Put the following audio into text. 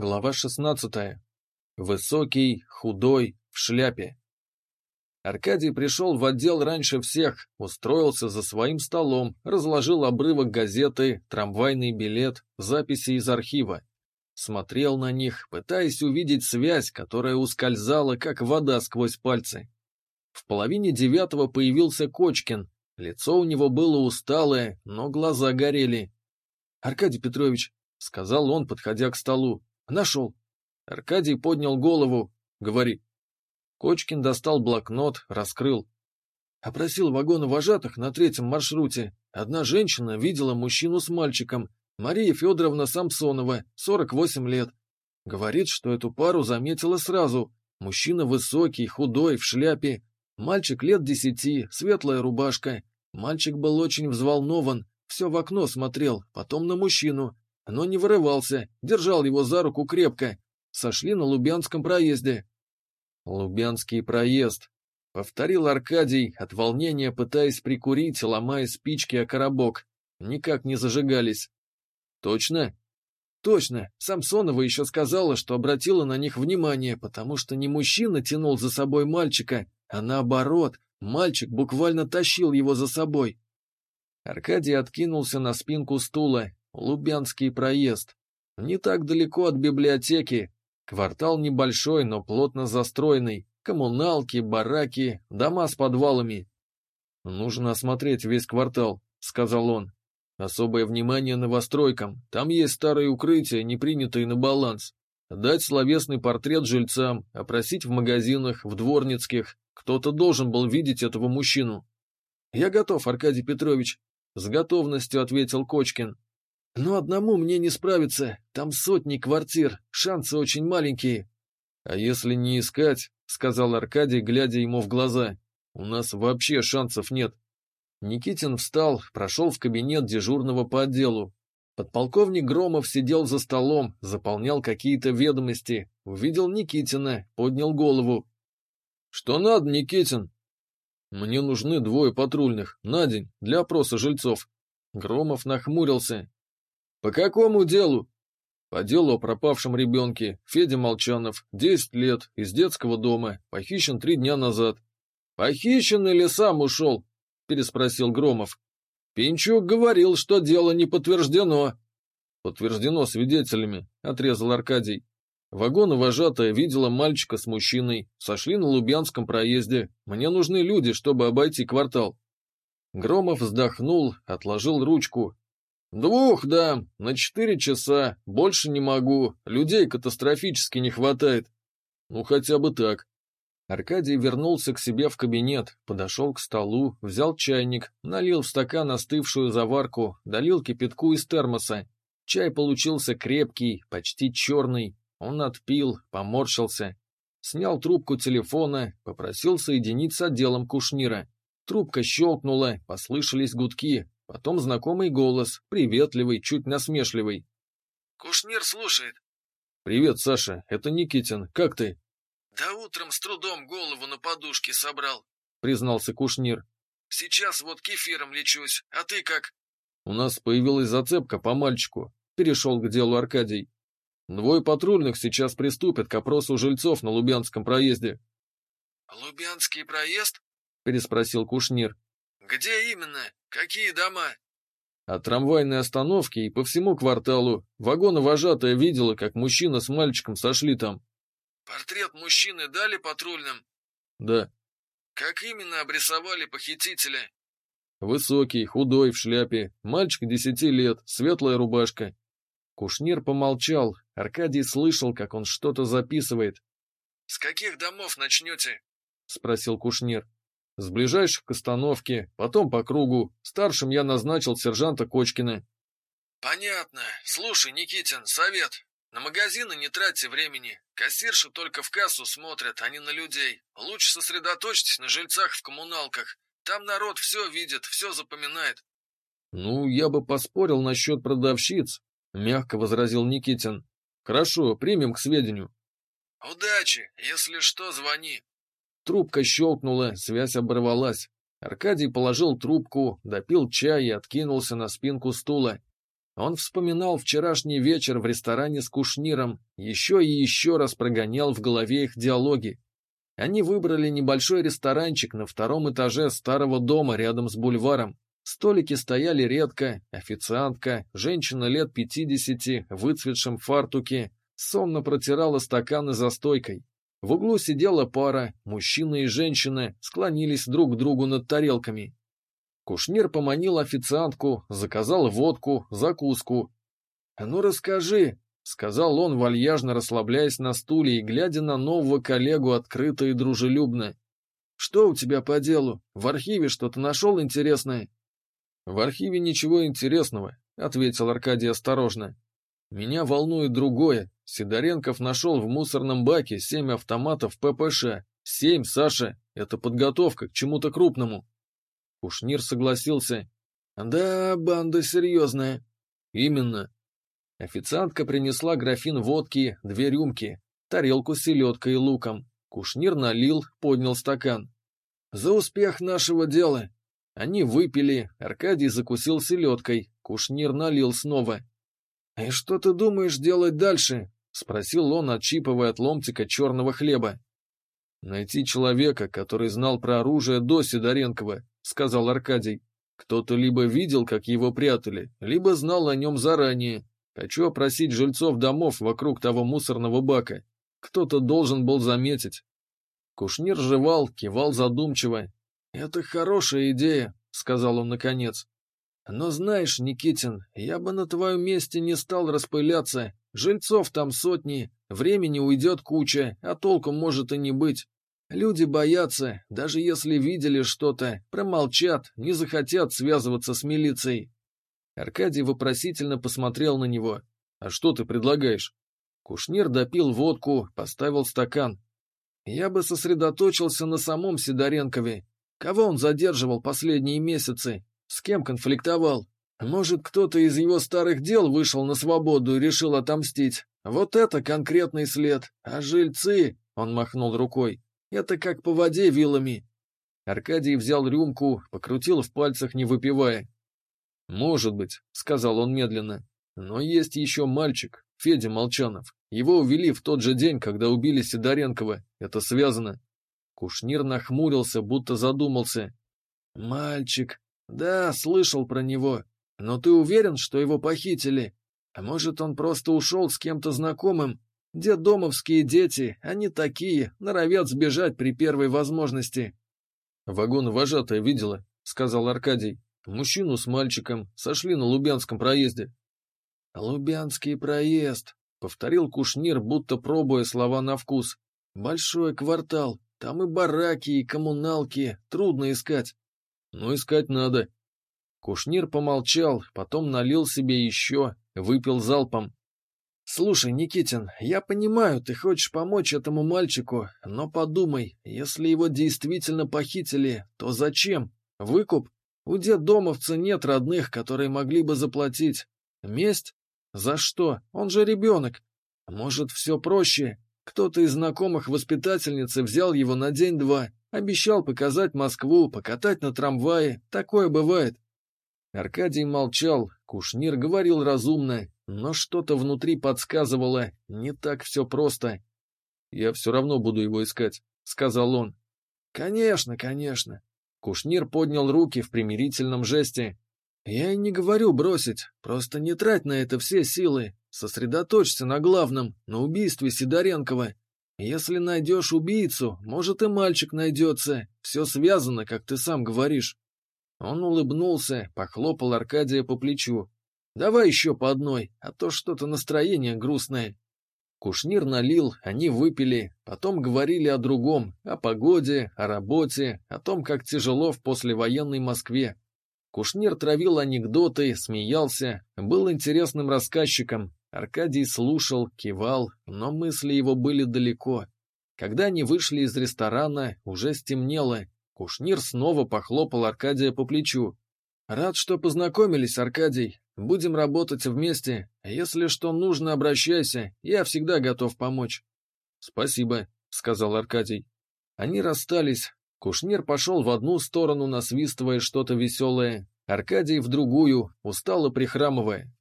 Глава 16. Высокий, худой, в шляпе. Аркадий пришел в отдел раньше всех, устроился за своим столом, разложил обрывок газеты, трамвайный билет, записи из архива. Смотрел на них, пытаясь увидеть связь, которая ускользала, как вода сквозь пальцы. В половине девятого появился Кочкин. Лицо у него было усталое, но глаза горели. — Аркадий Петрович, — сказал он, подходя к столу, Нашел. Аркадий поднял голову. Говори. Кочкин достал блокнот, раскрыл. Опросил вагоны вожатых на третьем маршруте. Одна женщина видела мужчину с мальчиком. Мария Федоровна Самсонова, 48 лет. Говорит, что эту пару заметила сразу. Мужчина высокий, худой, в шляпе. Мальчик лет десяти, светлая рубашка. Мальчик был очень взволнован, все в окно смотрел, потом на мужчину но не вырывался, держал его за руку крепко. Сошли на Лубянском проезде. «Лубянский проезд», — повторил Аркадий, от волнения пытаясь прикурить, ломая спички о коробок. Никак не зажигались. «Точно?» «Точно. Самсонова еще сказала, что обратила на них внимание, потому что не мужчина тянул за собой мальчика, а наоборот, мальчик буквально тащил его за собой». Аркадий откинулся на спинку стула, Лубянский проезд. Не так далеко от библиотеки. Квартал небольшой, но плотно застроенный. Коммуналки, бараки, дома с подвалами. «Нужно осмотреть весь квартал», — сказал он. «Особое внимание новостройкам. Там есть старые укрытия, не принятые на баланс. Дать словесный портрет жильцам, опросить в магазинах, в дворницких. Кто-то должен был видеть этого мужчину». «Я готов, Аркадий Петрович», — с готовностью ответил Кочкин. Но одному мне не справиться, там сотни квартир, шансы очень маленькие. А если не искать, сказал Аркадий, глядя ему в глаза, у нас вообще шансов нет. Никитин встал, прошел в кабинет дежурного по отделу. Подполковник Громов сидел за столом, заполнял какие-то ведомости, увидел Никитина, поднял голову. «Что надо, Никитин?» «Мне нужны двое патрульных, на день, для опроса жильцов». Громов нахмурился, «По какому делу?» «По делу о пропавшем ребенке. Федя Молчанов, 10 лет, из детского дома, похищен три дня назад». «Похищен или сам ушел?» – переспросил Громов. «Пинчук говорил, что дело не подтверждено». «Подтверждено свидетелями», – отрезал Аркадий. Вагон вожатая видела мальчика с мужчиной, сошли на Лубянском проезде. Мне нужны люди, чтобы обойти квартал. Громов вздохнул, отложил ручку, «Двух дам, на четыре часа, больше не могу, людей катастрофически не хватает». «Ну, хотя бы так». Аркадий вернулся к себе в кабинет, подошел к столу, взял чайник, налил в стакан остывшую заварку, долил кипятку из термоса. Чай получился крепкий, почти черный. Он отпил, поморщился. Снял трубку телефона, попросил соединить с отделом Кушнира. Трубка щелкнула, послышались гудки. Потом знакомый голос, приветливый, чуть насмешливый. «Кушнир слушает». «Привет, Саша, это Никитин, как ты?» «Да утром с трудом голову на подушке собрал», — признался Кушнир. «Сейчас вот кефиром лечусь, а ты как?» «У нас появилась зацепка по мальчику», — перешел к делу Аркадий. «Двое патрульных сейчас приступят к опросу жильцов на Лубянском проезде». «Лубянский проезд?» — переспросил Кушнир. «Где именно? Какие дома?» От трамвайной остановки и по всему кварталу. Вагона вожатая видела, как мужчина с мальчиком сошли там. «Портрет мужчины дали патрульным?» «Да». «Как именно обрисовали похитителя?» «Высокий, худой, в шляпе, мальчик десяти лет, светлая рубашка». Кушнир помолчал, Аркадий слышал, как он что-то записывает. «С каких домов начнете?» — спросил Кушнир. С ближайших к остановке, потом по кругу. Старшим я назначил сержанта Кочкина. Понятно. Слушай, Никитин, совет. На магазины не тратьте времени. Кассирши только в кассу смотрят, а не на людей. Лучше сосредоточьтесь на жильцах в коммуналках. Там народ все видит, все запоминает. Ну, я бы поспорил насчет продавщиц, мягко возразил Никитин. Хорошо, примем к сведению. Удачи, если что, звони. Трубка щелкнула, связь оборвалась. Аркадий положил трубку, допил чай и откинулся на спинку стула. Он вспоминал вчерашний вечер в ресторане с Кушниром, еще и еще раз прогонял в голове их диалоги. Они выбрали небольшой ресторанчик на втором этаже старого дома рядом с бульваром. Столики стояли редко, официантка, женщина лет пятидесяти, в выцветшем фартуке, сонно протирала стаканы за стойкой. В углу сидела пара, мужчина и женщина склонились друг к другу над тарелками. Кушнир поманил официантку, заказал водку, закуску. «Ну расскажи», — сказал он, вальяжно расслабляясь на стуле и глядя на нового коллегу открыто и дружелюбно. «Что у тебя по делу? В архиве что-то нашел интересное?» «В архиве ничего интересного», — ответил Аркадий осторожно. «Меня волнует другое. Сидоренков нашел в мусорном баке семь автоматов ППШ. Семь, Саша. Это подготовка к чему-то крупному». Кушнир согласился. «Да, банда серьезная». «Именно». Официантка принесла графин водки, две рюмки, тарелку с селедкой и луком. Кушнир налил, поднял стакан. «За успех нашего дела!» Они выпили, Аркадий закусил селедкой, Кушнир налил снова. «И что ты думаешь делать дальше?» — спросил он, отчипывая от ломтика черного хлеба. «Найти человека, который знал про оружие до Сидоренкова», — сказал Аркадий. «Кто-то либо видел, как его прятали, либо знал о нем заранее. Хочу опросить жильцов домов вокруг того мусорного бака. Кто-то должен был заметить». Кушнир жевал, кивал задумчиво. «Это хорошая идея», — сказал он наконец. «Но знаешь, Никитин, я бы на твоем месте не стал распыляться. Жильцов там сотни, времени уйдет куча, а толку может и не быть. Люди боятся, даже если видели что-то, промолчат, не захотят связываться с милицией. Аркадий вопросительно посмотрел на него. «А что ты предлагаешь?» Кушнир допил водку, поставил стакан. «Я бы сосредоточился на самом Сидоренкове. Кого он задерживал последние месяцы? С кем конфликтовал? Может, кто-то из его старых дел вышел на свободу и решил отомстить? Вот это конкретный след. А жильцы...» — он махнул рукой. Это как по воде вилами. Аркадий взял рюмку, покрутил в пальцах, не выпивая. «Может быть», — сказал он медленно. «Но есть еще мальчик, Федя Молчанов. Его увели в тот же день, когда убили Сидоренкова. Это связано». Кушнир нахмурился, будто задумался. «Мальчик. Да, слышал про него. Но ты уверен, что его похитили? А может, он просто ушел с кем-то знакомым Дедомовские дети, они такие, норовят сбежать при первой возможности. Вагон вожатая видела, сказал Аркадий. Мужчину с мальчиком сошли на Лубянском проезде. Лубянский проезд, повторил Кушнир, будто пробуя слова на вкус. Большой квартал, там и бараки, и коммуналки, трудно искать. Ну, искать надо. Кушнир помолчал, потом налил себе еще, выпил залпом. «Слушай, Никитин, я понимаю, ты хочешь помочь этому мальчику, но подумай, если его действительно похитили, то зачем? Выкуп? У детдомовца нет родных, которые могли бы заплатить. Месть? За что? Он же ребенок. Может, все проще? Кто-то из знакомых воспитательницы взял его на день-два, обещал показать Москву, покатать на трамвае. Такое бывает». Аркадий молчал, Кушнир говорил разумно, но что-то внутри подсказывало, не так все просто. «Я все равно буду его искать», — сказал он. «Конечно, конечно». Кушнир поднял руки в примирительном жесте. «Я и не говорю бросить, просто не трать на это все силы. Сосредоточься на главном, на убийстве Сидоренкова. Если найдешь убийцу, может и мальчик найдется. Все связано, как ты сам говоришь». Он улыбнулся, похлопал Аркадия по плечу. Давай еще по одной, а то что-то настроение грустное. Кушнир налил, они выпили, потом говорили о другом, о погоде, о работе, о том, как тяжело в послевоенной Москве. Кушнир травил анекдоты, смеялся, был интересным рассказчиком. Аркадий слушал, кивал, но мысли его были далеко. Когда они вышли из ресторана, уже стемнело. Кушнир снова похлопал Аркадия по плечу. «Рад, что познакомились, Аркадий. Будем работать вместе. Если что нужно, обращайся. Я всегда готов помочь. Спасибо, сказал Аркадий. Они расстались. Кушнир пошел в одну сторону, насвистывая что-то веселое. Аркадий в другую, устало прихрамывая.